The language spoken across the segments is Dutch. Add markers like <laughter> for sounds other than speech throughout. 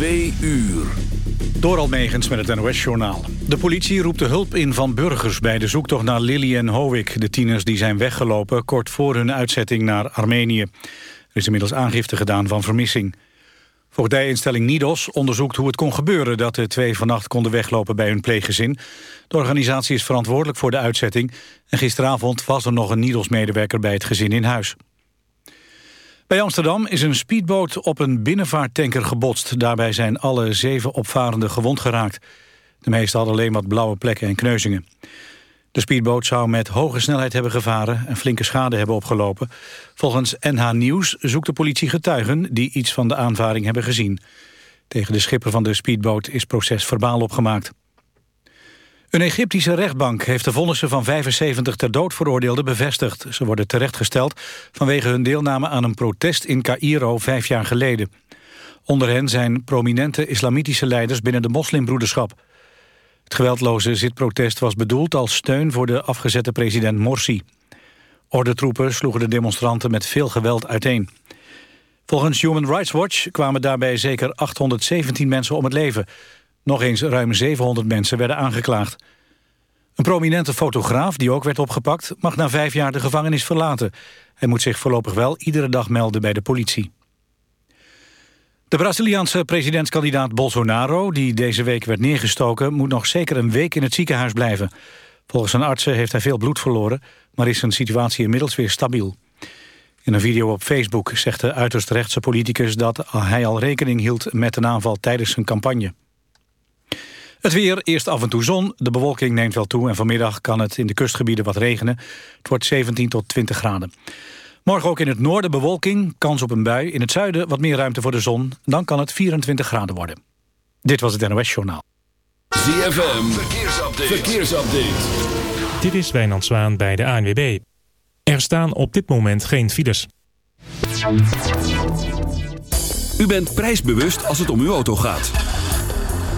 Twee uur. Door Almegens met het NOS-journaal. De politie roept de hulp in van burgers bij de zoektocht naar Lily en Hovik... de tieners die zijn weggelopen kort voor hun uitzetting naar Armenië. Er is inmiddels aangifte gedaan van vermissing. Voogdijinstelling Nidos onderzoekt hoe het kon gebeuren... dat de twee vannacht konden weglopen bij hun pleeggezin. De organisatie is verantwoordelijk voor de uitzetting... en gisteravond was er nog een Nidos-medewerker bij het gezin in huis. Bij Amsterdam is een speedboot op een binnenvaarttanker gebotst. Daarbij zijn alle zeven opvarenden gewond geraakt. De meeste hadden alleen wat blauwe plekken en kneuzingen. De speedboot zou met hoge snelheid hebben gevaren... en flinke schade hebben opgelopen. Volgens NH Nieuws zoekt de politie getuigen... die iets van de aanvaring hebben gezien. Tegen de schipper van de speedboot is proces verbaal opgemaakt. Een Egyptische rechtbank heeft de vonnissen van 75 ter dood veroordeelden bevestigd. Ze worden terechtgesteld vanwege hun deelname aan een protest in Cairo vijf jaar geleden. Onder hen zijn prominente islamitische leiders binnen de moslimbroederschap. Het geweldloze zitprotest was bedoeld als steun voor de afgezette president Morsi. Ordentroepen sloegen de demonstranten met veel geweld uiteen. Volgens Human Rights Watch kwamen daarbij zeker 817 mensen om het leven. Nog eens ruim 700 mensen werden aangeklaagd. Een prominente fotograaf, die ook werd opgepakt... mag na vijf jaar de gevangenis verlaten. Hij moet zich voorlopig wel iedere dag melden bij de politie. De Braziliaanse presidentskandidaat Bolsonaro... die deze week werd neergestoken... moet nog zeker een week in het ziekenhuis blijven. Volgens zijn artsen heeft hij veel bloed verloren... maar is zijn situatie inmiddels weer stabiel. In een video op Facebook zegt de uiterst rechtse politicus... dat hij al rekening hield met een aanval tijdens zijn campagne. Het weer, eerst af en toe zon. De bewolking neemt wel toe en vanmiddag kan het in de kustgebieden wat regenen. Het wordt 17 tot 20 graden. Morgen ook in het noorden bewolking, kans op een bui. In het zuiden wat meer ruimte voor de zon. Dan kan het 24 graden worden. Dit was het NOS Journaal. ZFM, verkeersupdate. verkeersupdate. Dit is Wijnand Zwaan bij de ANWB. Er staan op dit moment geen files. U bent prijsbewust als het om uw auto gaat.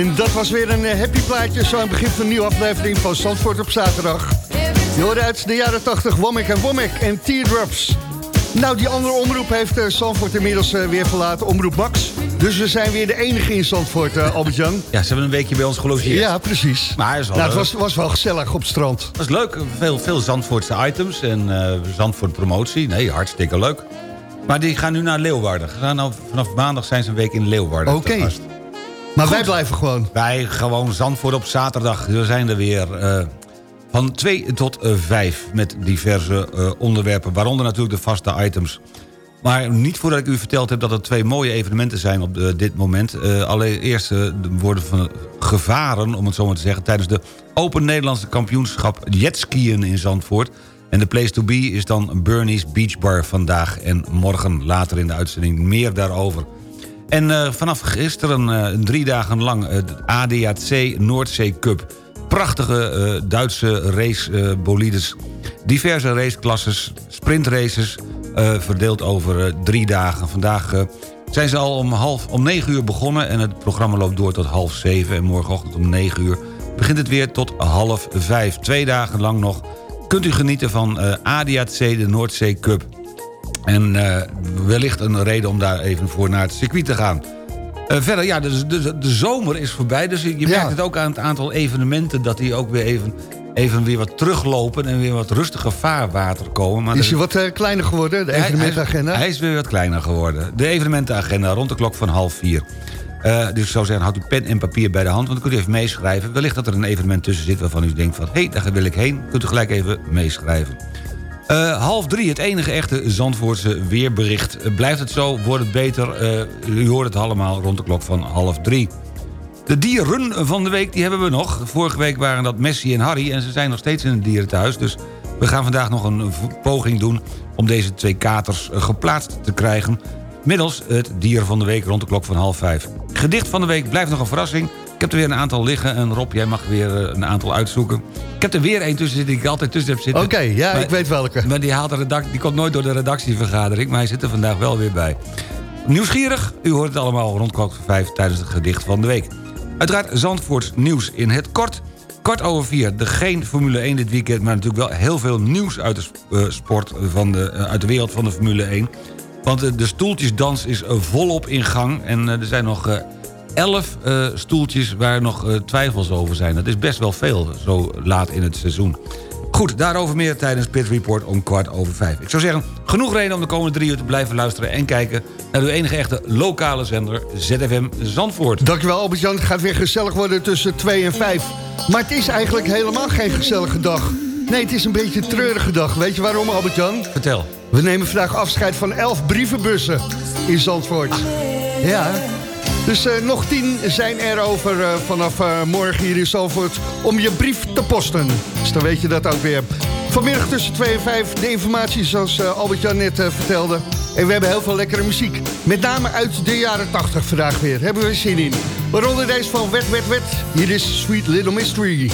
En dat was weer een eh, happy plaatje, zo aan het begin van een nieuwe aflevering van Zandvoort op zaterdag. Je hoorde uit de jaren 80 Womack en Womack en Teardrops. Nou, die andere omroep heeft eh, Zandvoort inmiddels eh, weer verlaten, Omroep Max. Dus we zijn weer de enige in Zandvoort, Albert-Jan. Ja, ze hebben een weekje bij ons gelogeerd. Ja, precies. Maar het is wel Nou, het was, was wel gezellig op het strand. Het was leuk. Veel, veel Zandvoortse items en eh, Zandvoort promotie. Nee, hartstikke leuk. Maar die gaan nu naar Leeuwarden. Gaan nou, vanaf maandag zijn ze een week in Leeuwarden. Oké. Maar wij blijven gewoon. Wij gewoon Zandvoort op zaterdag. We zijn er weer eh, van 2 tot 5 met diverse eh, onderwerpen. Waaronder natuurlijk de vaste items. Maar niet voordat ik u verteld heb dat er twee mooie evenementen zijn op dit moment. Eh, allereerst eh, de worden van gevaren, om het zo maar te zeggen... tijdens de Open Nederlandse Kampioenschap jetskiën in Zandvoort. En de place to be is dan Bernie's Beach Bar vandaag en morgen. Later in de uitzending meer daarover. En eh, vanaf gisteren eh, drie dagen lang eh, de ADAC Noordzee Cup. Prachtige eh, Duitse racebolides. Diverse raceklasses, sprintraces, eh, verdeeld over eh, drie dagen. Vandaag eh, zijn ze al om, half, om negen uur begonnen... en het programma loopt door tot half zeven. En morgenochtend om negen uur begint het weer tot half vijf. Twee dagen lang nog kunt u genieten van eh, ADAC, de Noordzee Cup. En eh, wellicht een reden om daar even voor naar het circuit te gaan. Eh, verder, ja, de, de, de zomer is voorbij. Dus je merkt het ook aan het aantal evenementen... dat die ook weer even, even weer wat teruglopen... en weer wat rustiger vaarwater komen. Maar Is hij wat eh, kleiner geworden, de evenementagenda? Hij, hij is weer wat kleiner geworden. De evenementenagenda rond de klok van half vier. Dus ik zou zeggen, houd uw pen en papier bij de hand... want dan kunt u even meeschrijven. Wellicht dat er een evenement tussen zit waarvan u denkt van... hé, hey, daar wil ik heen. Kunt u gelijk even meeschrijven. Eh, half drie, het enige echte Zandvoortse weerbericht. Blijft het zo, wordt het beter. Eh, u hoort het allemaal rond de klok van half drie. De dieren van de week, die hebben we nog. Vorige week waren dat Messi en Harry... en ze zijn nog steeds in het dierenthuis. Dus we gaan vandaag nog een poging doen... om deze twee katers eh, geplaatst te krijgen... middels het dier van de week rond de klok van half vijf. Gedicht van de week blijft nog een verrassing. Ik heb er weer een aantal liggen. En Rob, jij mag weer eh, een aantal uitzoeken. Ik heb er weer één tussen zitten die ik altijd tussen heb zitten. Oké, ja, Maar- ik weet welke. maar die, haalt de redac- die komt nooit door de redactievergadering... maar hij zit er vandaag wel weer bij. Nieuwsgierig? U hoort het allemaal rond klok van vijf tijdens het gedicht van de week. Uiteraard Zandvoorts nieuws in het kort. Kwart over vier, de geen Formule 1 dit weekend... maar natuurlijk wel heel veel nieuws uit de eh, sport... Van de, eh, uit de wereld van de Formule 1. Want de stoeltjesdans is volop in gang... en er zijn nog... elf eh, stoeltjes waar nog eh, twijfels over zijn. Dat is best wel veel, zo laat in het seizoen. Goed, daarover meer tijdens Pit Report om kwart over vijf. Ik zou zeggen, genoeg reden om de komende drie uur te blijven luisteren... en kijken naar uw enige echte lokale zender ZFM Zandvoort. Dankjewel Albert-Jan, het gaat weer gezellig worden tussen 2 en 5. Maar het is eigenlijk helemaal geen gezellige dag. Nee, het is een beetje een treurige dag. Weet je waarom Albert-Jan? Vertel. We nemen vandaag afscheid van 11 brievenbussen in Zandvoort. Ja, dus eh, nog 10 zijn er over eh, vanaf eh, morgen hier in Zandvoort om je brief te posten. Dus dan weet je dat ook weer. Vanmiddag tussen 2 en 5 de informatie zoals Albert-Jan net vertelde. En we hebben heel veel lekkere muziek. Met name uit de jaren 80 vandaag weer. Hebben we zin in. Waaronder deze van Wet Wet Wet. Hier is Sweet Little Mystery.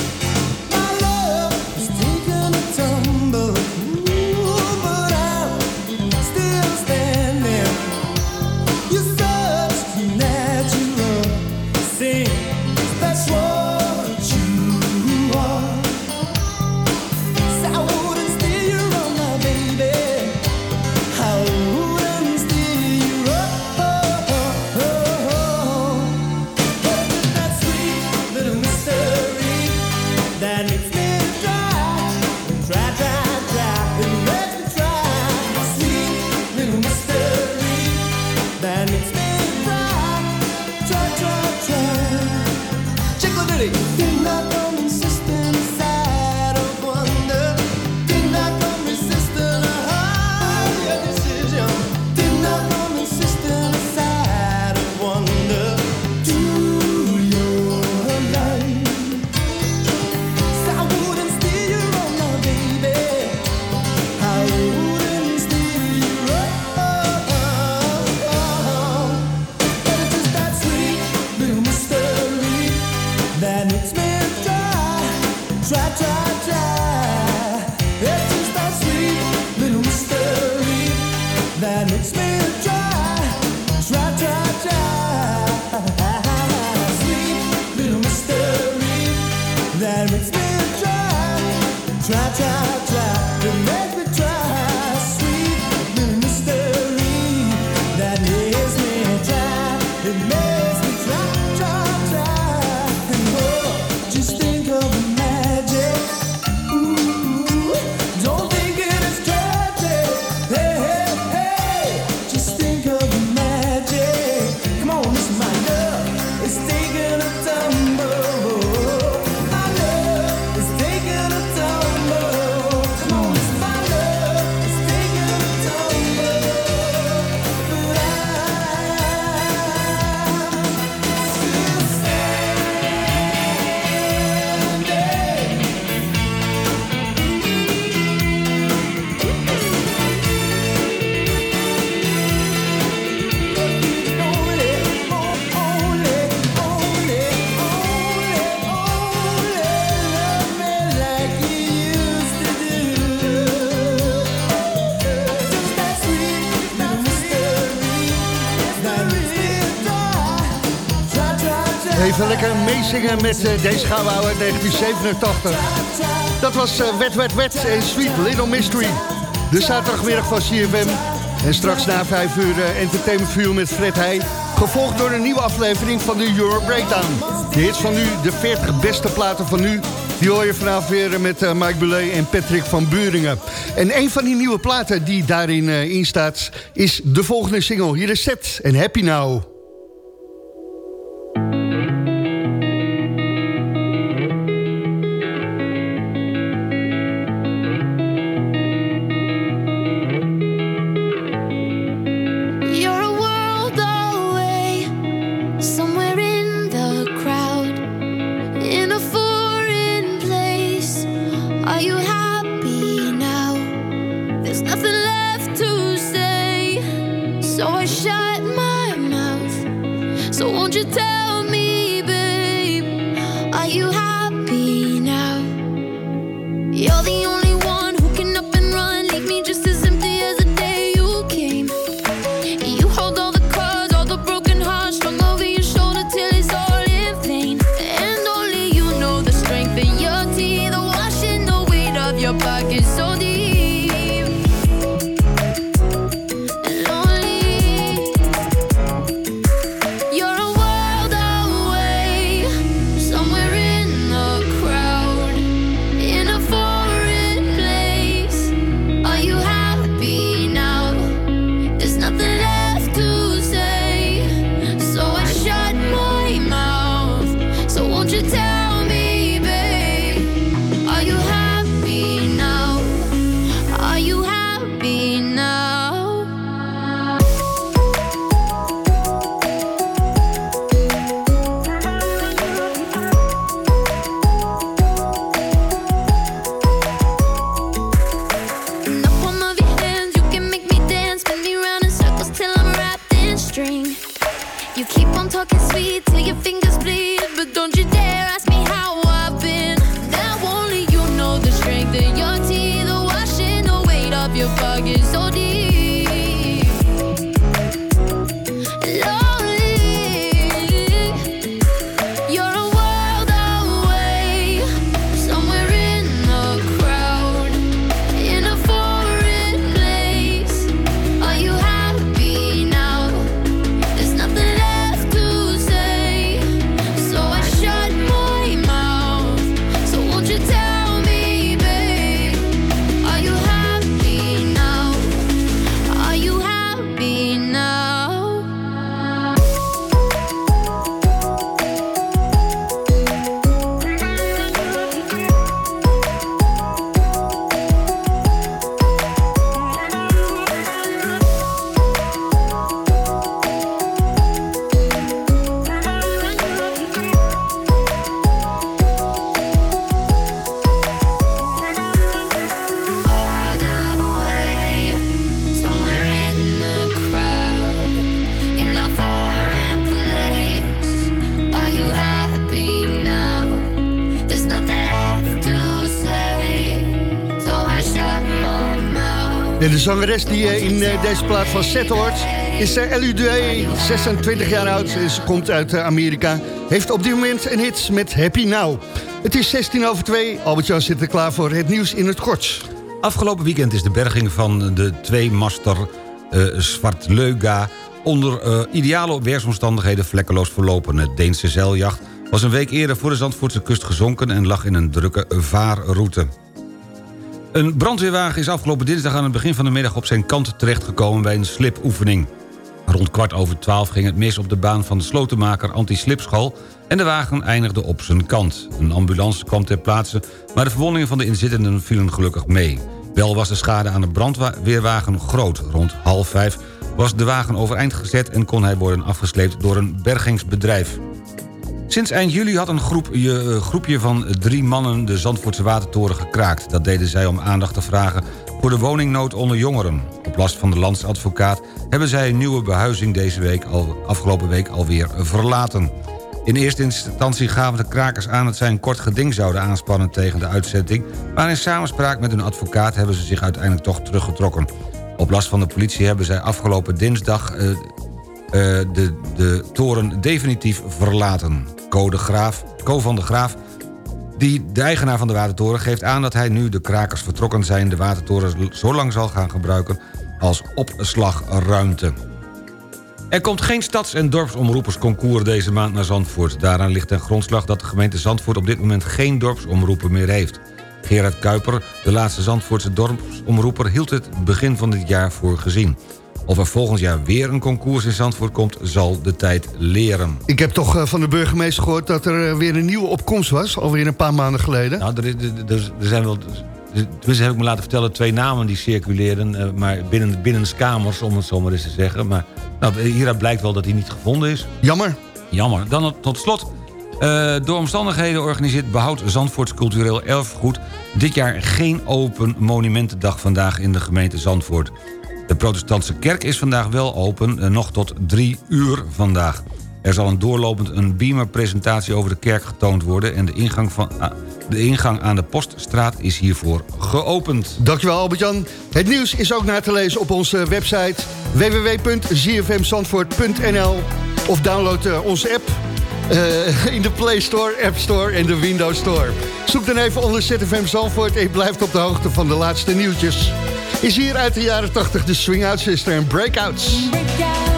met eh, deze gouden 1987. Dat was eh, Wet, Wet, Wet en Sweet Little Mystery. De zaterdagmiddag van CFM. En straks na 5 uur eh, Entertainment View met Fred Heij. Gevolgd door een nieuwe aflevering van de Euro Breakdown. De hits van nu, de 40 beste platen van nu... die hoor je vanavond weer met Mike Bullet en Patrick van Buringen. En een van die nieuwe platen die daarin in staat... is de volgende single. Hier is Set en Happy Now. zangeres die eh, in eh, deze plaats van zet hoort is eh, Ellie L.U.D., 26 jaar oud. Ze komt uit Amerika. Heeft op dit moment een hit met Happy Now. Het is 16 over 2. Albert-Jan zit er klaar voor het nieuws in het kort. Afgelopen weekend is de berging van de twee-master uh, onder ideale weersomstandigheden vlekkeloos verlopen. Het Deense zeiljacht was een week eerder voor de Zandvoortse kust gezonken... en lag in een drukke vaarroute. Een brandweerwagen is afgelopen dinsdag aan het begin van de middag... op zijn kant terechtgekomen bij een slipoefening. Rond kwart over twaalf ging het mis op de baan van de slotenmaker anti-slipschool... en de wagen eindigde op zijn kant. Een ambulance kwam ter plaatse, maar de verwondingen van de inzittenden vielen gelukkig mee. Wel was de schade aan de brandweerwagen groot. Rond half vijf was de wagen overeind gezet... en kon hij worden afgesleept door een bergingsbedrijf. Sinds eind juli had een groepje, eh, groepje van drie mannen de Zandvoortse Watertoren gekraakt. Dat deden zij om aandacht te vragen voor de woningnood onder jongeren. Op last van de landsadvocaat hebben zij een nieuwe behuizing deze week al, afgelopen week alweer verlaten. In eerste instantie gaven de krakers aan dat zij een kort geding zouden aanspannen tegen de uitzetting... maar in samenspraak met hun advocaat hebben ze zich uiteindelijk toch teruggetrokken. Op last van de politie hebben zij afgelopen dinsdag eh, eh, de, de toren definitief verlaten. Co, de Graaf, van de Graaf, die de eigenaar van de Watertoren... geeft aan dat hij nu de krakers vertrokken zijn... de Watertoren zo lang zal gaan gebruiken als opslagruimte. Er komt geen stads- en dorpsomroepersconcours deze maand naar Zandvoort. Daaraan ligt ten grondslag dat de gemeente Zandvoort op dit moment geen dorpsomroeper meer heeft. Gerard Kuiper, de laatste Zandvoortse dorpsomroeper... hield het begin van dit jaar voor gezien. Of er volgend jaar weer een concours in Zandvoort komt, zal de tijd leren. Ik heb toch eh, van de burgemeester gehoord dat er eh, weer een nieuwe opkomst was. Alweer een paar maanden geleden. Nou, er, er, zijn wel... Tenminste heb ik me laten vertellen twee namen die circuleren... eh, maar binnen, binnen kamers, om het zo maar eens te zeggen. Maar nou, hieruit blijkt wel dat hij niet gevonden is. Jammer. Jammer. Dan tot slot. door omstandigheden organiseert Behoud Zandvoorts Cultureel Erfgoed... dit jaar geen open monumentendag vandaag in de gemeente Zandvoort. De protestantse kerk is vandaag wel open, eh, nog tot drie uur vandaag. Er zal een doorlopend een beamer-presentatie over de kerk getoond worden... en de ingang, van, ah, de ingang aan de Poststraat is hiervoor geopend. Dankjewel Albert-Jan. Het nieuws is ook na te lezen op onze website www.zfmzandvoort.nl of download eh, onze app eh, in de Play Store, App Store en de Windows Store. Zoek dan even onder ZFM Zandvoort en je blijft op de hoogte van de laatste nieuwtjes. Is hier uit de jaren 80 de Swing Out Sister en Breakouts. When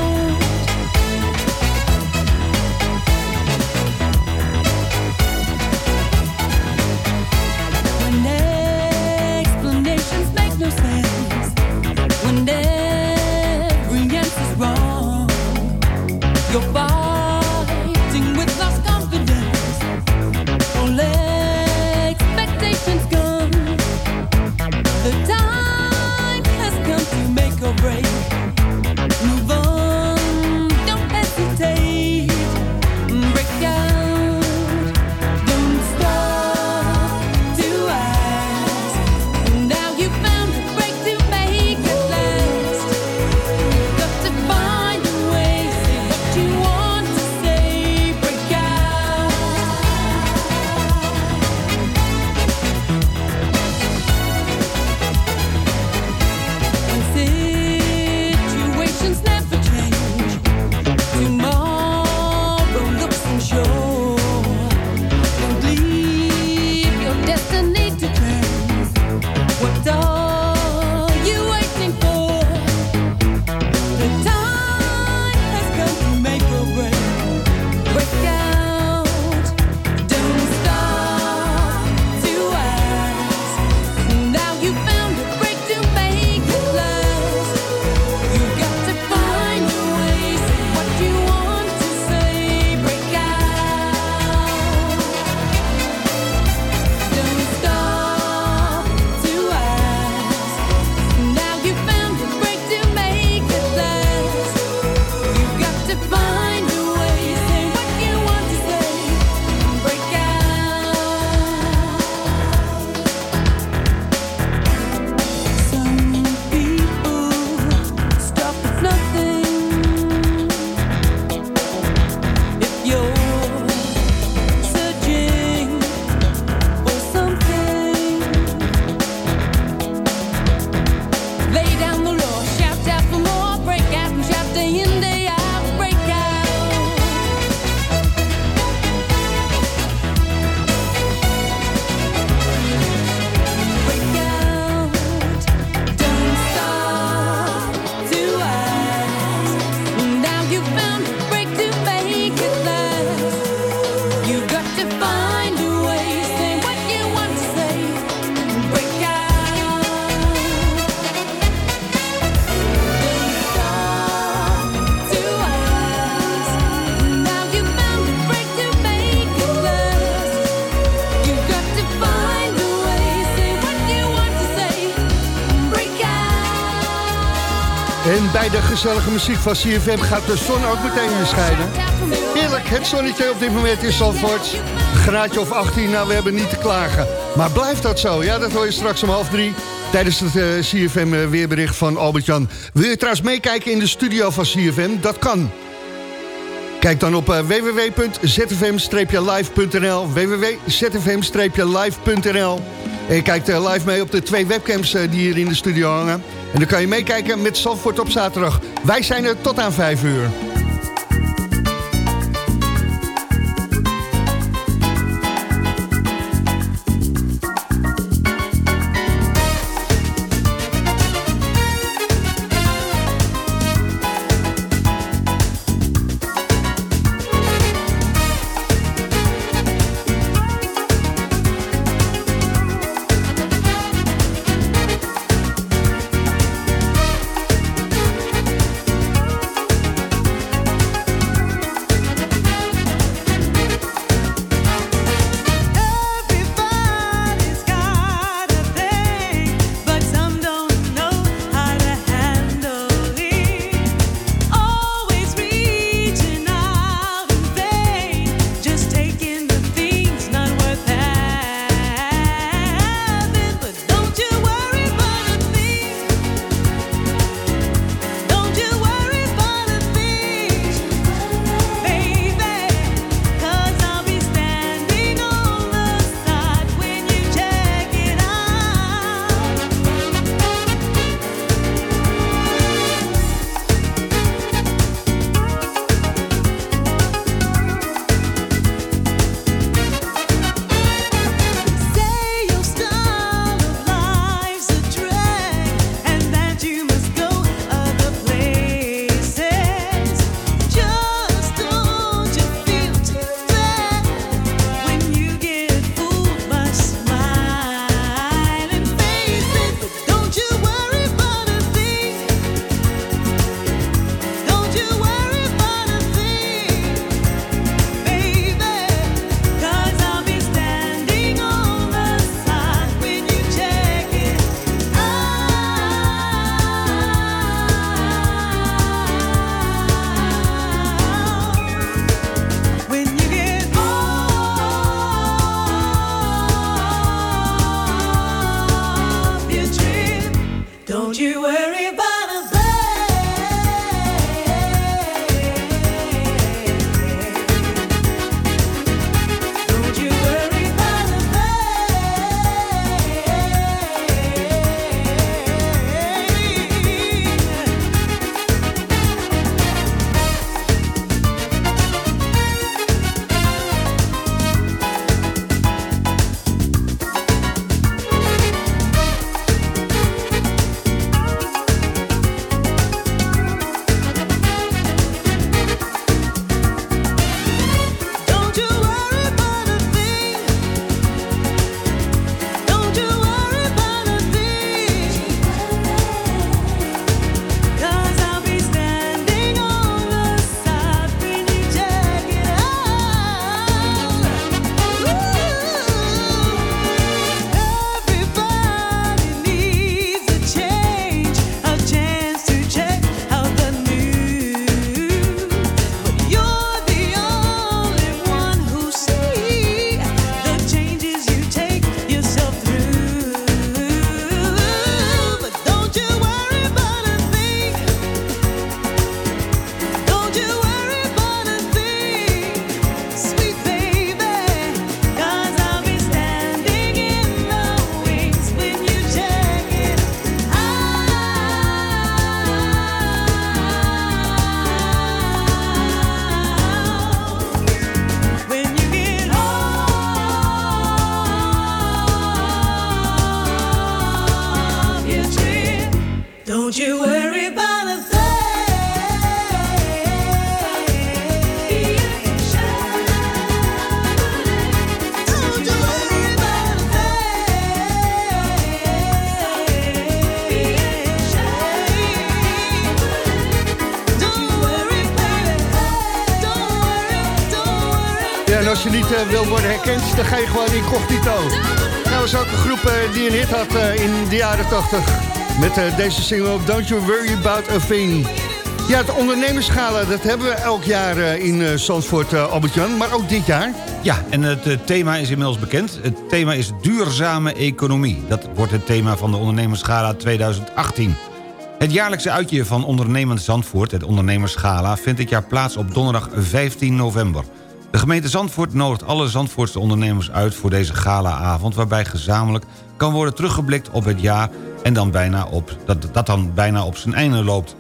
gezellige muziek van CFM gaat de zon ook meteen weer schijnen. Heerlijk, het zonnetje op dit moment is Zandvoort. Graadje of 18, nou we hebben niet te klagen. Maar blijft dat zo? Ja, dat hoor je straks om half drie tijdens het eh, CFM eh, weerbericht van Albert-Jan. Wil je trouwens meekijken in de studio van CFM? Dat kan. Kijk dan op eh, www.zfm-live.nl, www.zfm-live.nl. En je kijkt eh, live mee op de twee webcams eh, die hier in de studio hangen. En dan kan je meekijken met Zandvoort op zaterdag. Wij zijn er tot aan 5 uur. Kens de gewoon Incognito. Nou, was ook een groep eh, die een hit had eh, in de jaren 80. Met eh, deze single Don't You Worry About A Thing. Ja, het ondernemerschala, dat hebben we elk jaar in Zandvoort Albertan, Maar ook dit jaar. Ja, en het thema is inmiddels bekend. Het thema is duurzame economie. Dat wordt het thema van de ondernemerschala 2018. Het jaarlijkse uitje van ondernemend Zandvoort, het ondernemerschala... vindt dit jaar plaats op donderdag 15 november. De gemeente Zandvoort nodigt alle Zandvoortse ondernemers uit... voor deze galaavond, waarbij gezamenlijk kan worden teruggeblikt op het jaar... en dan bijna op, dat, dat dan bijna op zijn einde loopt.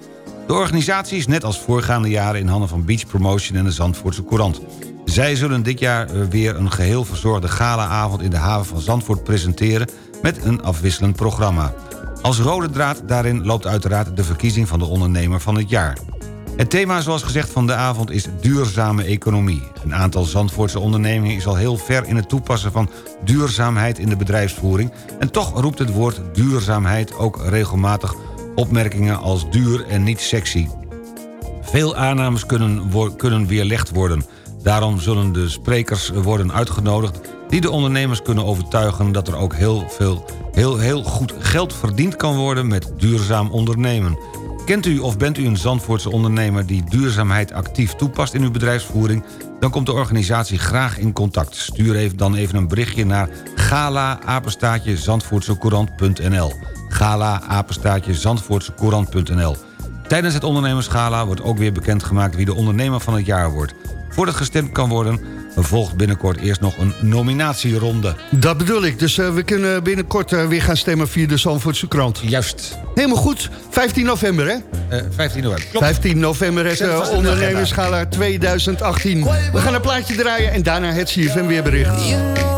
De organisatie is net als voorgaande jaren in handen van Beach Promotion en de Zandvoortse Courant. Zij zullen dit jaar eh, weer een geheel verzorgde galaavond in de haven van Zandvoort presenteren met een afwisselend programma. Als rode draad daarin loopt uiteraard de verkiezing van de ondernemer van het jaar. Het thema zoals gezegd van de avond is duurzame economie. Een aantal Zandvoortse ondernemingen is al heel ver in het toepassen van duurzaamheid in de bedrijfsvoering... en toch roept het woord duurzaamheid ook regelmatig opmerkingen als duur en niet sexy. Veel aannames kunnen, kunnen weerlegd worden. Daarom zullen de sprekers worden uitgenodigd... die de ondernemers kunnen overtuigen dat er ook heel, veel, heel, heel goed geld verdiend kan worden... met duurzaam ondernemen. Kent u of bent u een Zandvoortse ondernemer... die duurzaamheid actief toepast in uw bedrijfsvoering... dan komt de organisatie graag in contact. Stuur even, dan even een berichtje naar gala-apenstaatje zandvoortsecourant.nl gala-apenstaatje zandvoortsecourant.nl Tijdens het ondernemersgala wordt ook weer bekendgemaakt... wie de ondernemer van het jaar wordt. Voordat gestemd kan worden, volgt binnenkort eerst nog een nominatieronde. Dat bedoel ik. Dus eh, we kunnen binnenkort eh, weer gaan stemmen via de Zandvoortse krant. Juist. Helemaal goed. 15 november, hè? Eh 15 november. Klopt. 15 november eh, in de ondernemerschala 2018. We gaan een plaatje draaien en daarna het CFM weerbericht.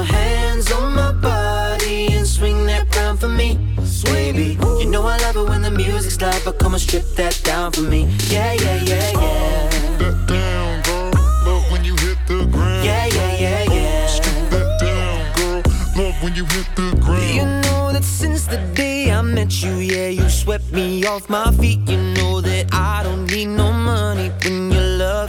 hands on my body and swing that round for me, baby. You know I love it when the music's loud, but come on, strip that down for me. Yeah, yeah, yeah, yeah. that down, girl. Love when you hit the ground. Yeah, yeah, yeah, yeah. Strip That down, girl. Love when you hit the ground. You know that since the day I met you, yeah, you swept me off my feet. You know that I don't need no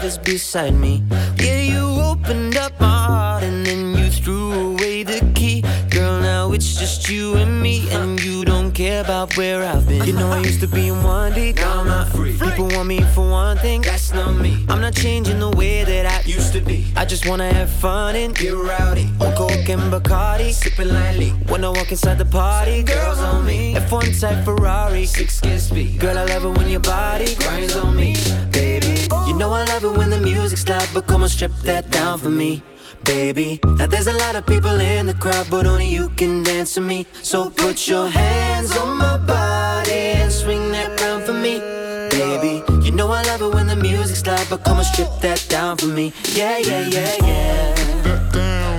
your love is beside me. Yeah, you opened up my heart and then you threw away the key. Girl, now it's just you and me, and you don't care about where I've been. You know I used to be in one deep, now I'm not free. People want me for one thing, that's not me. I'm not changing the way that I used to be. I just wanna have fun and get rowdy. On coke and Bacardi, sipping lightly. When I walk inside the party, girls on me. F1 type Ferrari, six kiss speed. Girl, I love it when your body grinds on me, baby. You know I love it when the music's loud, but come on, strip that down for me. Baby, now there's a lot of people in the crowd, but only you can dance to me. So put your hands on my body and swing that round for me, baby. You know I love it when the music's loud, but come on, strip that down for me. Yeah, yeah, yeah, yeah.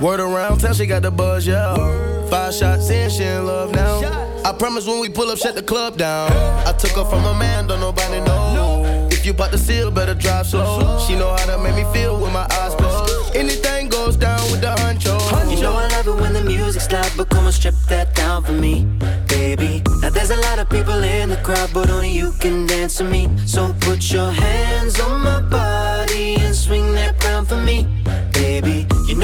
Word around town, she got the buzz, yeah. Five shots in, she in love now. I promise when we pull up, shut the club down. I took her from a man, don't nobody know. If you bought the seal, better drive slow. She know how to make me feel with my eyes closed. Anything goes down with the honcho. You know I love it when the music's loud, but come on, strip that down for me, baby. Now there's a lot of people in the crowd, but only you can dance to me. So put your hands on my body and swing that round for me,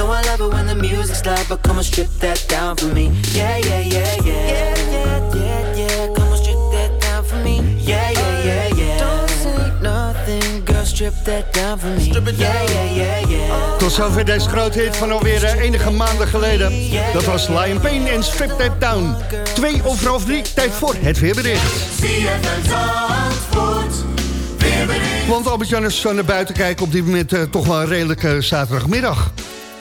know I love it when the music's loud, but come on, strip that down for me. Yeah, yeah, yeah, yeah. Yeah, yeah, yeah, yeah. Come on, strip that down for me. Yeah, yeah, yeah, yeah. Don't say nothing, girl, strip that down for me. Yeah, yeah, yeah, yeah. Tot zover deze grote hit van alweer eh, enige maanden geleden. Dat was Lion Pain en Strip That Down. Twee over half drie, tijd voor het weerbericht. Want Albert-Jan is zo naar buiten kijken op dit moment eh, toch wel een redelijke zaterdagmiddag.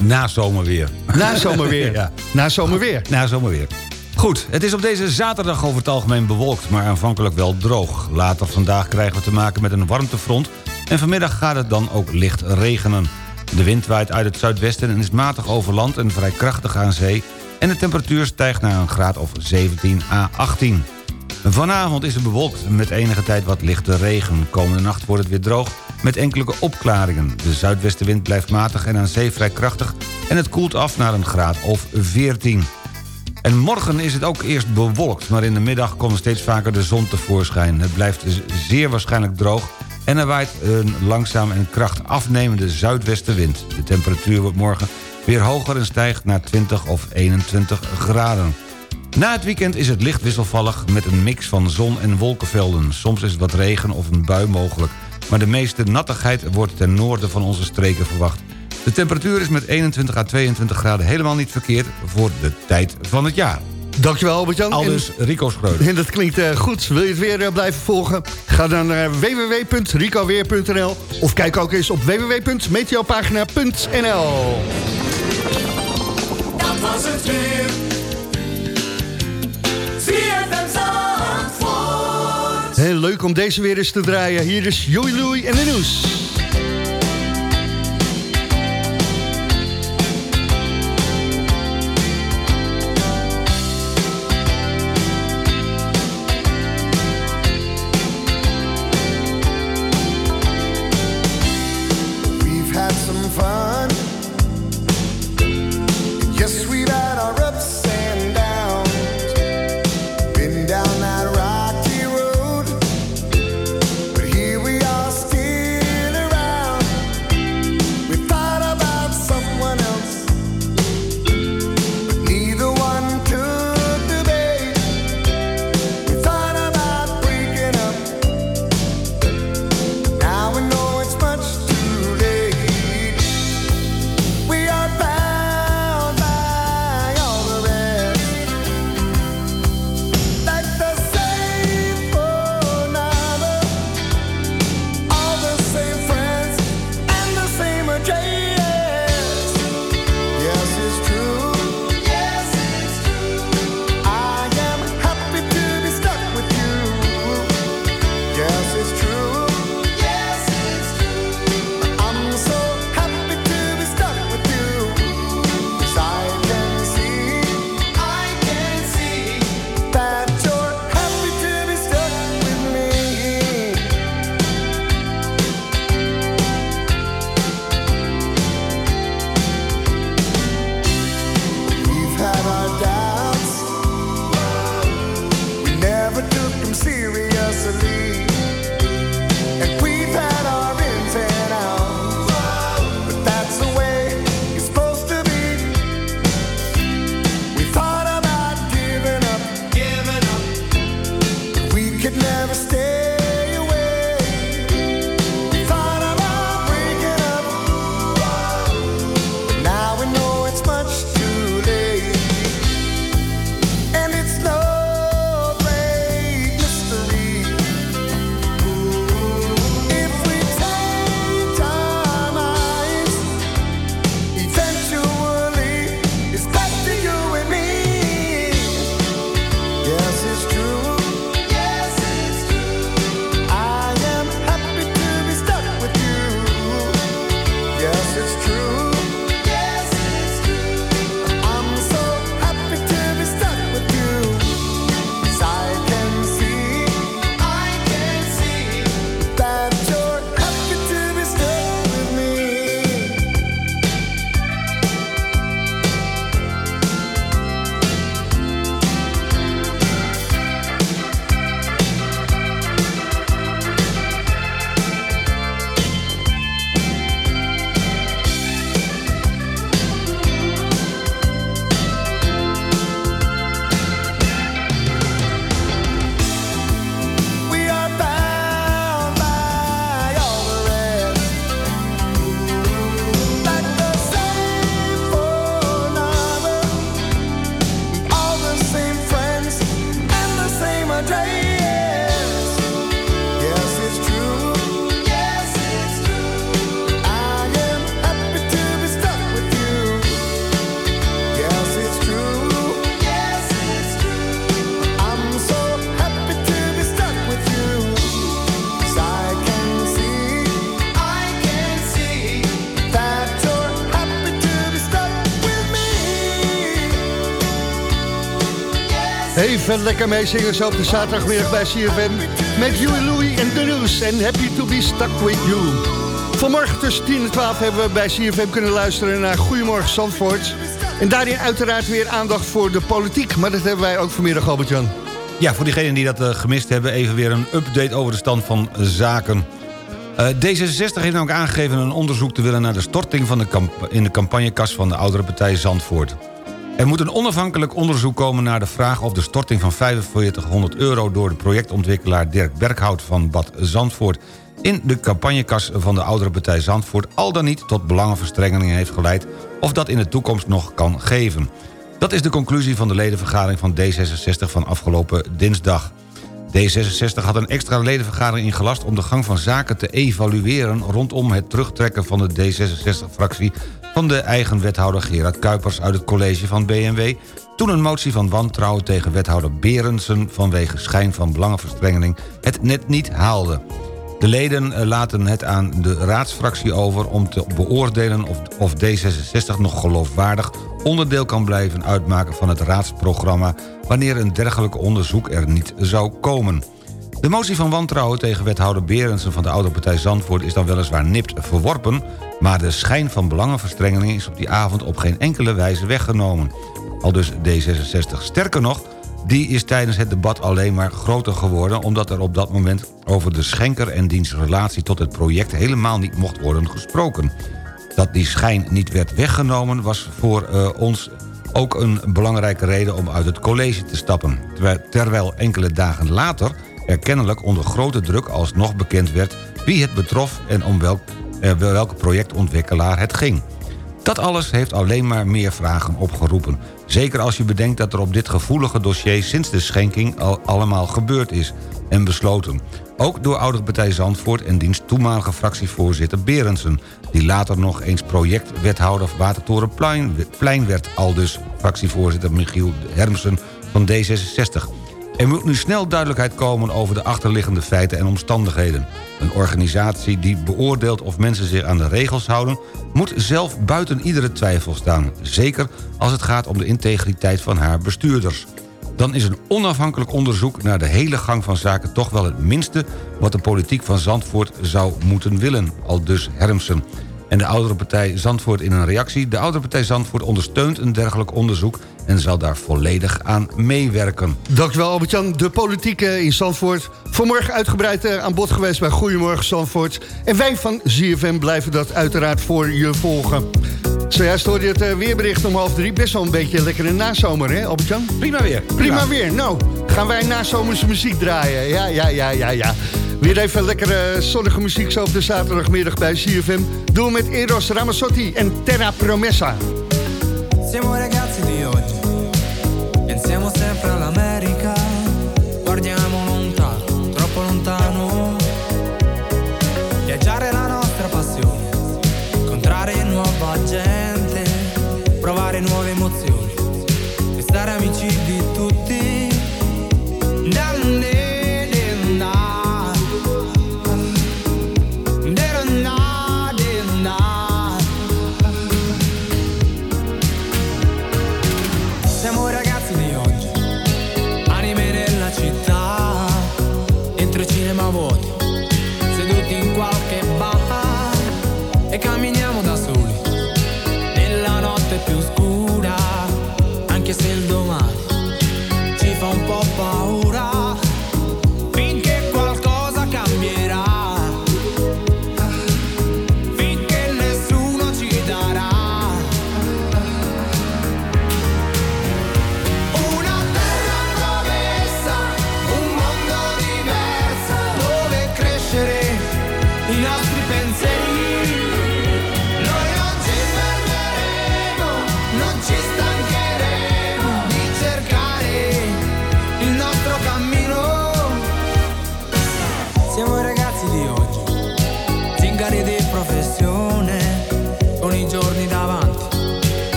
Na zomerweer. Na zomerweer. <laughs> Ja. Na zomerweer. Na zomerweer. Goed, het is op deze zaterdag over het algemeen bewolkt, maar aanvankelijk wel droog. Later vandaag krijgen we te maken met een warmtefront... en vanmiddag gaat het dan ook licht regenen. De wind waait uit het zuidwesten en is matig over land en vrij krachtig aan zee... en de temperatuur stijgt naar een graad of 17 à 18. Vanavond is het bewolkt met enige tijd wat lichte regen. Komende nacht wordt het weer droog met enkele opklaringen. De zuidwestenwind blijft matig en aan zee vrij krachtig... en het koelt af naar een graad of 14. En morgen is het ook eerst bewolkt... maar in de middag komt steeds vaker de zon tevoorschijn. Het blijft zeer waarschijnlijk droog... en er waait een langzaam en kracht afnemende zuidwestenwind. De temperatuur wordt morgen weer hoger en stijgt naar 20 of 21 graden. Na het weekend is het licht wisselvallig met een mix van zon en wolkenvelden. Soms is wat regen of een bui mogelijk. Maar de meeste nattigheid wordt ten noorden van onze streken verwacht. De temperatuur is met 21 à 22 graden helemaal niet verkeerd... voor de tijd van het jaar. Dankjewel Albert-Jan. Aldus Rico Schreuder. En dat klinkt eh, goed. Wil je het weer eh, blijven volgen? Ga dan naar www.ricoweer.nl of kijk ook eens op www.meteopagina.nl Dat was het weer. Om deze weer eens te draaien. Hier is Joey Louie en de nieuws. Even lekker meezingen zo op de zaterdagmiddag bij CFM. Met Huey Louie en de nieuws. En happy to be stuck with you. Vanmorgen tussen 10 en 12 hebben we bij CFM kunnen luisteren naar Goedemorgen Zandvoort. En daarin uiteraard weer aandacht voor de politiek. Maar dat hebben wij ook vanmiddag, Albert-Jan. Ja, voor diegenen die dat eh, gemist hebben... even weer een update over de stand van zaken. Eh, D66 heeft namelijk aangegeven een onderzoek te willen... naar de storting van de in de campagnekas van de oudere partij Zandvoort. Er moet een onafhankelijk onderzoek komen naar de vraag... of de storting van 4500 euro door de projectontwikkelaar Dirk Berghout van Bad Zandvoort... in de campagnekas van de oudere partij Zandvoort... al dan niet tot belangenverstrengeling heeft geleid... of dat in de toekomst nog kan geven. Dat is de conclusie van de ledenvergadering van D66 van afgelopen dinsdag. D66 had een extra ledenvergadering ingelast om de gang van zaken te evalueren... rondom het terugtrekken van de D66-fractie van de eigen wethouder Gerard Kuipers uit het college van BMW... toen een motie van wantrouwen tegen wethouder Berendsen... vanwege schijn van belangenverstrengeling het net niet haalde. De leden eh, laten het aan de raadsfractie over om te beoordelen of, of D66 nog geloofwaardig onderdeel kan blijven uitmaken van het raadsprogramma wanneer een dergelijk onderzoek er niet zou komen. De motie van wantrouwen tegen wethouder Berendsen van de oude partij Zandvoort is dan weliswaar nipt verworpen, maar de schijn van belangenverstrengeling is op die avond op geen enkele wijze weggenomen. Al dus D66. Sterker nog, die is tijdens het debat alleen maar groter geworden... omdat er op dat moment over de schenker en diens relatie tot het project... helemaal niet mocht worden gesproken. Dat die schijn niet werd weggenomen was voor eh, ons ook een belangrijke reden om uit het college te stappen. Terwijl enkele dagen later er kennelijk onder grote druk alsnog bekend werd... wie het betrof en om welk, eh, welke projectontwikkelaar het ging. Dat alles heeft alleen maar meer vragen opgeroepen. Zeker als je bedenkt dat er op dit gevoelige dossier... sinds de schenking al allemaal gebeurd is en besloten. Ook door oudere partij Zandvoort en diens toenmalige fractievoorzitter Berendsen... die later nog eens projectwethouder Watertorenplein plein werd... al dus fractievoorzitter Michiel Hermsen van D66. Er moet nu snel duidelijkheid komen over de achterliggende feiten en omstandigheden. Een organisatie die beoordeelt of mensen zich aan de regels houden... moet zelf buiten iedere twijfel staan. Zeker als het gaat om de integriteit van haar bestuurders. Dan is een onafhankelijk onderzoek naar de hele gang van zaken... toch wel het minste wat de politiek van Zandvoort zou moeten willen. Al dus Hermsen. En de oudere partij Zandvoort in een reactie... de oudere partij Zandvoort ondersteunt een dergelijk onderzoek... en zal daar volledig aan meewerken. Dankjewel Albert-Jan. De politiek eh, in Zandvoort. Vanmorgen uitgebreid eh, aan bod geweest bij Goedemorgen Zandvoort. En wij van ZFM blijven dat uiteraard voor je volgen. Zojuist hoorde je het eh, weerbericht om half drie. Best wel een beetje lekkere nazomer, hè Albert-Jan? Prima weer. Prima weer. Nou, gaan wij nazomerse muziek draaien. Ja, ja, ja, ja, ja. Weer even lekkere zonnige muziek zo op de zaterdagmiddag bij CFM. Doen we met Eros Ramazzotti en Terra Promessa. Siamo ragazzi di oggi, pensiamo sempre all'America, guardiamo lontano, troppo lontano. Viaggiare è la nostra passione, incontrare nuova gente, provare nuove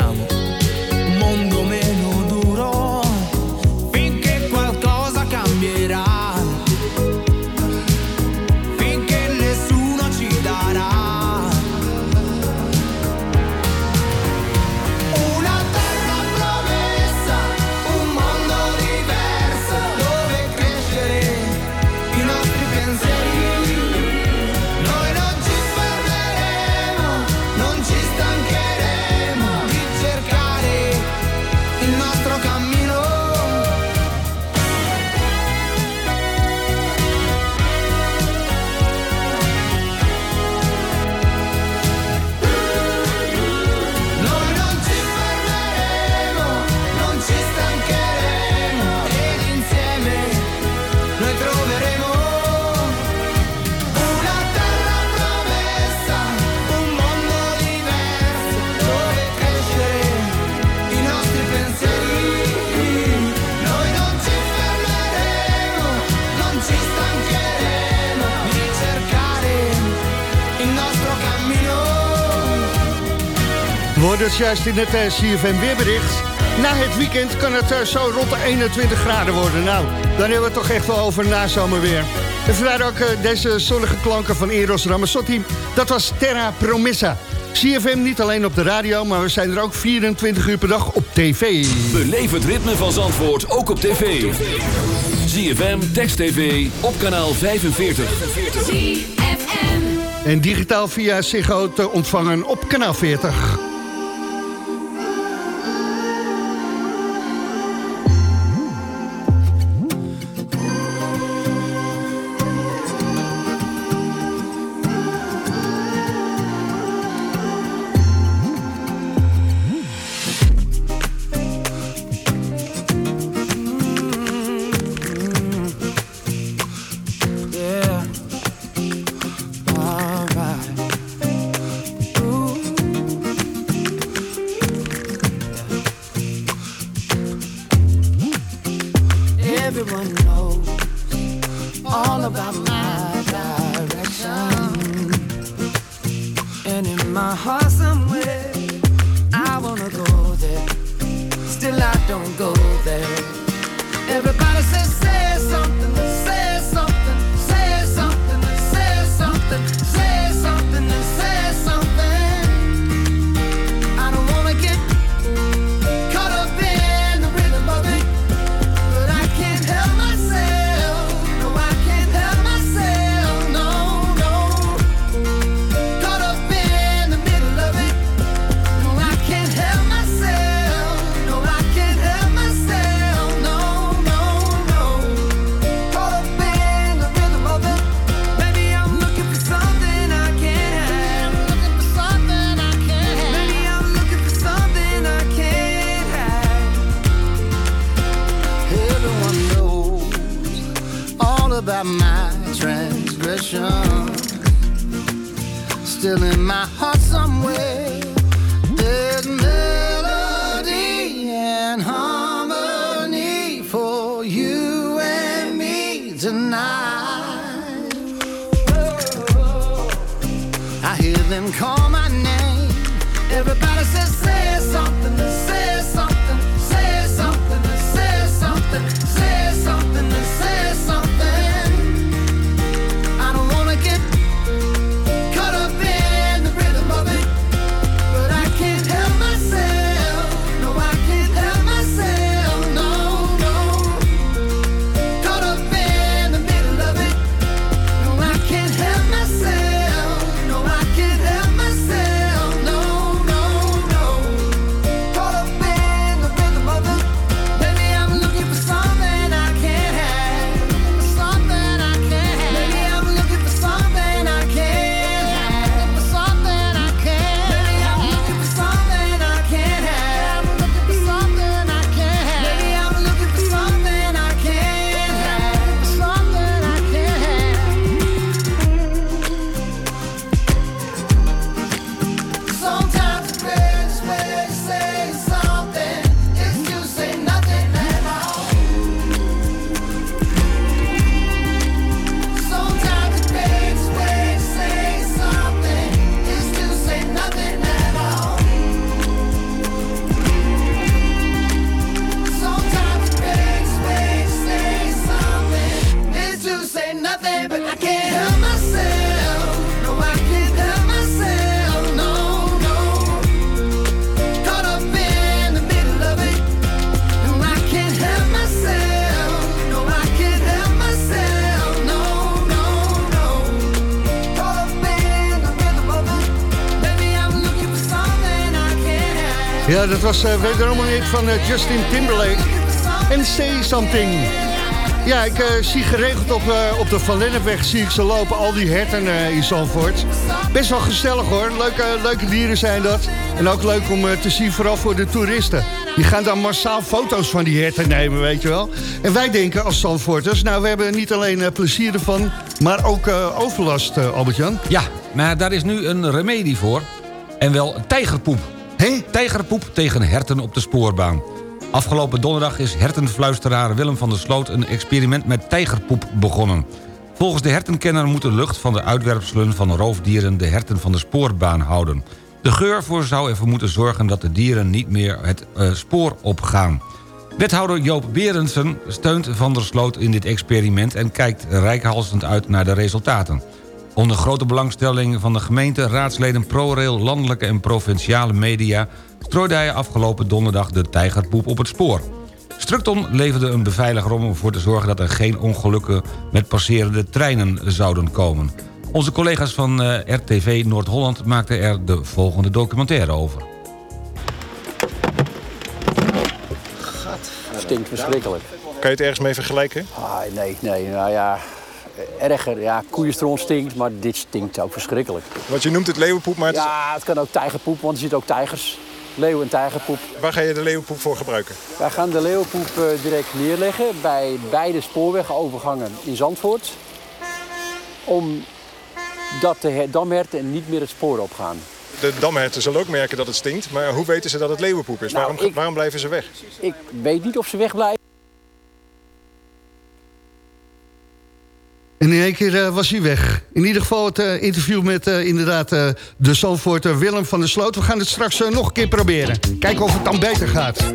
am. We hoorden het juist in het eh, CFM weerbericht. Na het weekend kan het eh, zo rond de 21 graden worden. Nou, dan hebben we het toch echt wel over nazomerweer. En vandaar ook eh, deze zonnige klanken van Eros Ramazzotti. Dat was Terra Promessa. CFM niet alleen op de radio, maar we zijn er ook 24 uur per dag op tv. Beleef het ritme van Zandvoort ook op tv. ZFM, Text TV, op kanaal 45. En digitaal via Ziggo te ontvangen op kanaal 40. Everyone knows all about my direction. And in my heart somewhere, I wanna go there. Still I don't go there. Still in my dat was uh, wederom een hit van eh, Justin Timberlake. En Say Something. Ja, ik eh, zie geregeld op, eh, op de Van Lennepweg zie ik ze lopen, al die herten eh, in Zandvoort. Best wel gezellig hoor, leuke, leuke dieren zijn dat. En ook leuk om eh, te zien, vooral voor de toeristen. Die gaan dan massaal foto's van die herten nemen, weet je wel. En wij denken als Zandvoorters, nou we hebben niet alleen eh, plezier ervan... maar ook eh, overlast, eh, Albert-Jan. Ja, maar daar is nu een remedie voor. En wel tijgerpoep. Hé? Tijgerpoep tegen herten op de spoorbaan. Afgelopen donderdag is hertenfluisteraar Willem van der Sloot... een experiment met tijgerpoep begonnen. Volgens de hertenkenner moet de lucht van de uitwerpselen van roofdieren... de herten van de spoorbaan houden. De geur voor zou ervoor moeten zorgen dat de dieren niet meer het eh, spoor opgaan. Wethouder Joop Berendsen steunt Van der Sloot in dit experiment... en kijkt rijkhalsend uit naar de resultaten. Onder grote belangstelling van de gemeente, raadsleden, ProRail... landelijke en provinciale media... strooide hij afgelopen donderdag de tijgerpoep op het spoor. Structon leverde een beveiliger om ervoor te zorgen... dat er geen ongelukken met passerende treinen zouden komen. Onze collega's van eh, RTV Noord-Holland maakten er de volgende documentaire over. Stinkt verschrikkelijk. Kan je het ergens mee vergelijken? Ah, nee, nee, nou ja, erger. Ja, koeienstron stinkt, maar dit stinkt ook verschrikkelijk. Want je noemt het leeuwenpoep, maar het is- Ja, het kan ook tijgerpoep, want er zitten ook tijgers. Leeuw- en tijgerpoep. waar ga je de leeuwenpoep voor gebruiken? Wij gaan de leeuwenpoep eh, direct neerleggen bij beide spoorwegovergangen in Zandvoort. Omdat de her- damherten niet meer het spoor opgaan. De damherten zullen ook merken dat het stinkt, maar hoe weten ze dat het leeuwenpoep is? Nou, waarom, ik- waarom blijven ze weg? Ik weet niet of ze wegblijven. En in één keer eh, was hij weg. In ieder geval het eh, interview met eh, inderdaad de Zandvoorter Willem van der Sloot. We gaan het straks nog een keer proberen. Kijken of het dan beter gaat.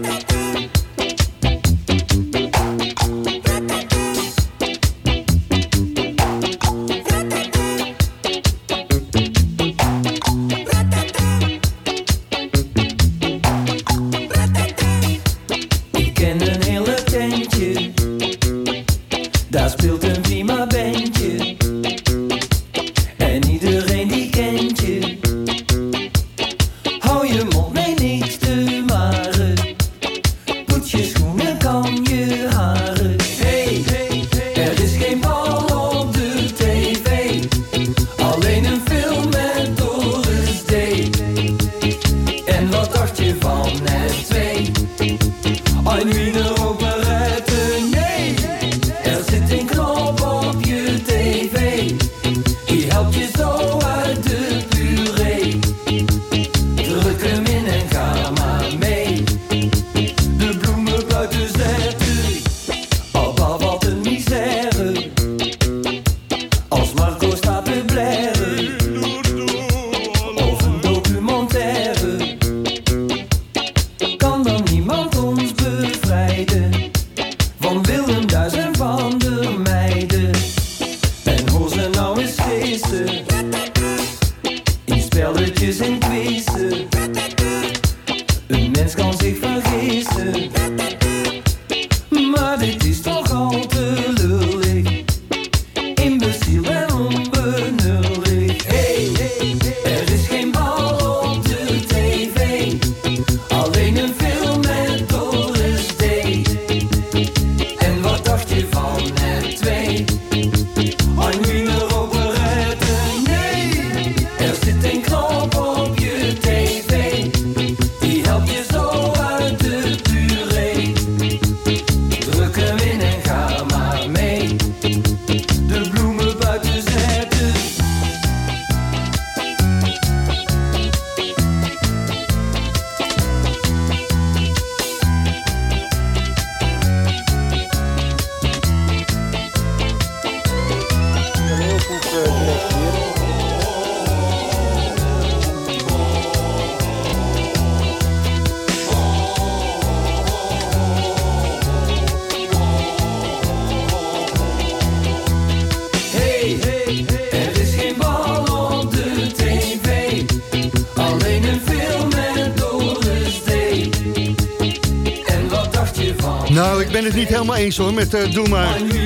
Ben het niet helemaal eens hoor met eh Doe.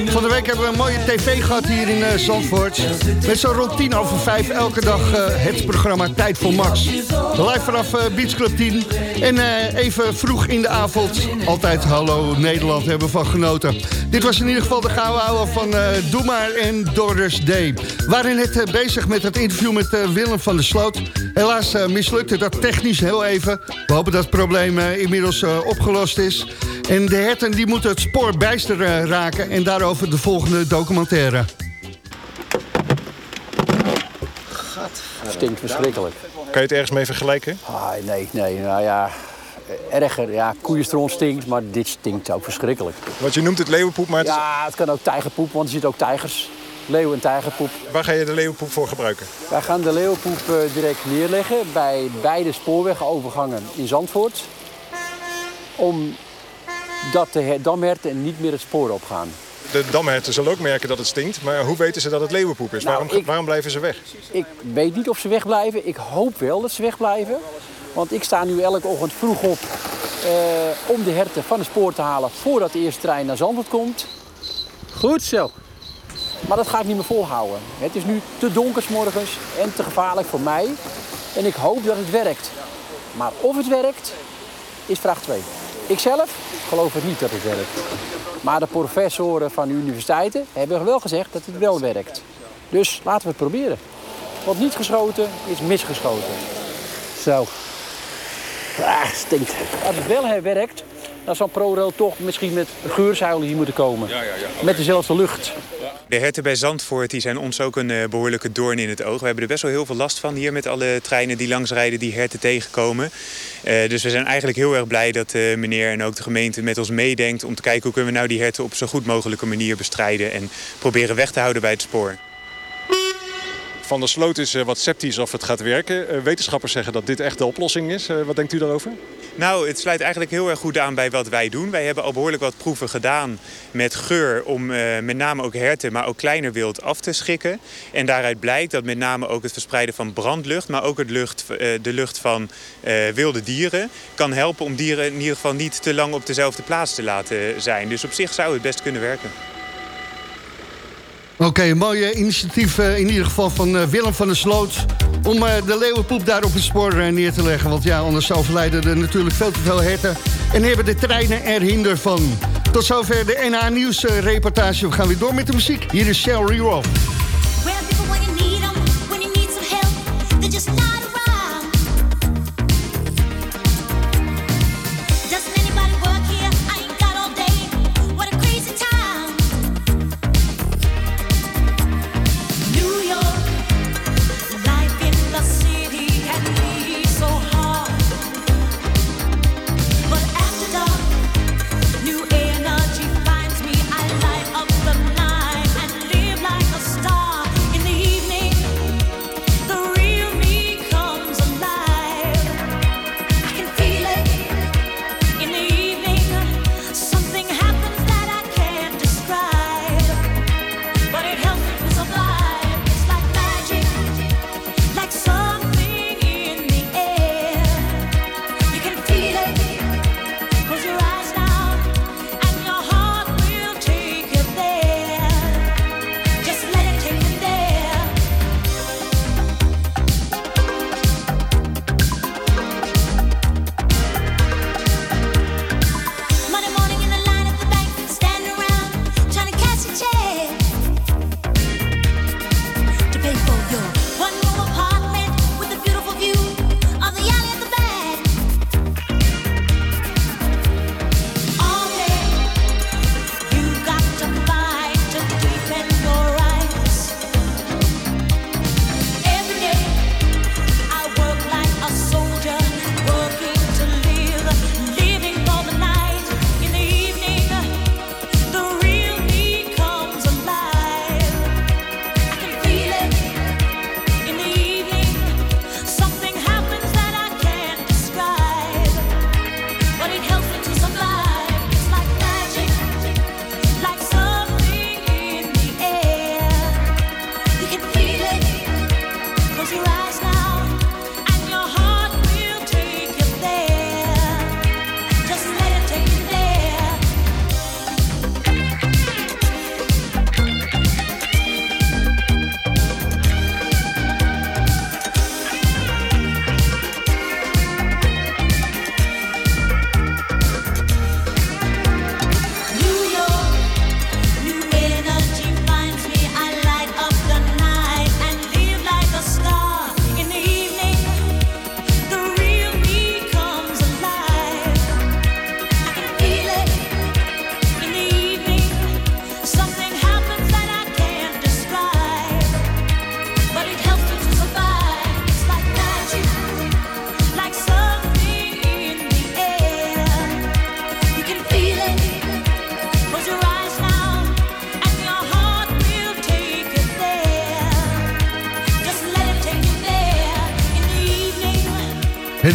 Van de week hebben we een mooie tv gehad hier in eh, Zandvoort. Met zo rond tien over vijf elke dag eh, het programma Tijd voor Max. Live vanaf Beach Club 10. En even vroeg in de avond, altijd Hallo Nederland, hebben we van genoten. Dit was in ieder geval de gouden van Doe en Doris D. We waren net bezig met het interview met Willem van der Sloot. Helaas mislukte dat technisch heel even. We hopen dat het probleem inmiddels opgelost is. En de herten die moeten het spoor bijster eh, raken. En daarover de volgende documentaire. Stinkt verschrikkelijk. Kan je het ergens mee vergelijken? Ah, nee, nee, nou ja, erger. Ja, koeienstron stinkt, maar dit stinkt ook verschrikkelijk. Want je noemt het leeuwenpoep, maar het Ja, het kan ook tijgerpoep, want er zitten ook tijgers. leeuw- en tijgerpoep. Waar ga je de leeuwenpoep voor gebruiken? Wij gaan de leeuwpoep eh, direct neerleggen bij beide spoorwegovergangen in Zandvoort. Omdat de her- damherten niet meer het spoor opgaan. De damherten zullen ook merken dat het stinkt, maar hoe weten ze dat het leeuwenpoep is? Nou, waarom, waarom blijven ze weg? Ik weet niet of ze wegblijven. Ik hoop wel dat ze wegblijven. Want ik sta nu elke ochtend vroeg op eh, om de herten van het spoor te halen voordat de eerste trein naar Zandvoort komt. Goed zo. Maar dat ga ik niet meer volhouden. Het is nu te donker 's morgens en te gevaarlijk voor mij. En ik hoop dat het werkt. Maar of het werkt, is vraag 2. Ik zelf geloof het niet dat het werkt. Maar de professoren van de universiteiten hebben wel gezegd dat het wel werkt. Dus laten we het proberen. Want niet geschoten is misgeschoten. Zo. Ah, stinkt. Als het wel werkt, dan zal ProRail toch misschien met geurzuilen hier moeten komen. Met dezelfde lucht. De herten bij Zandvoort die zijn ons ook een eh, behoorlijke doorn in het oog. We hebben er best wel heel veel last van hier met alle treinen die langsrijden die herten tegenkomen. Eh, dus we zijn eigenlijk heel erg blij dat eh, meneer en ook de gemeente met ons meedenkt... om te kijken hoe kunnen we nou die herten op zo goed mogelijke manier bestrijden... en proberen weg te houden bij het spoor. Van der Sloot is eh, wat sceptisch of het gaat werken. Eh, Wetenschappers zeggen dat dit echt de oplossing is. Eh, Wat denkt u daarover? Nou, het sluit eigenlijk heel erg goed aan bij wat wij doen. Wij hebben al behoorlijk wat proeven gedaan met geur om met name ook herten, maar ook kleiner wild af te schikken. En daaruit blijkt dat met name ook het verspreiden van brandlucht, maar ook het lucht, de lucht van wilde dieren kan helpen om dieren in ieder geval niet te lang op dezelfde plaats te laten zijn. Dus op zich zou het best kunnen werken. Oké, een mooie initiatief eh, in ieder geval van eh, Willem van der Sloot... om eh, de leeuwenpoep daar op het spoor neer te leggen. Want ja, anders overlijden er natuurlijk veel te veel herten... en hebben de treinen er hinder van. Tot zover de NA Nieuws reportage. We gaan weer door met de muziek. Hier is Shell Reroll. Where people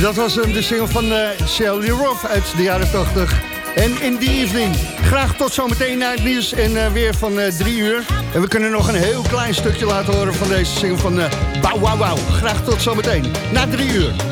dat was hem, de single van eh Shelly Roth uit de jaren 80. En in the evening. Graag tot zometeen naar het nieuws en eh, weer van eh, drie uur. En we kunnen nog een heel klein stukje laten horen van deze single van uh, Bow Wow Wow. Graag tot zometeen. Na drie uur.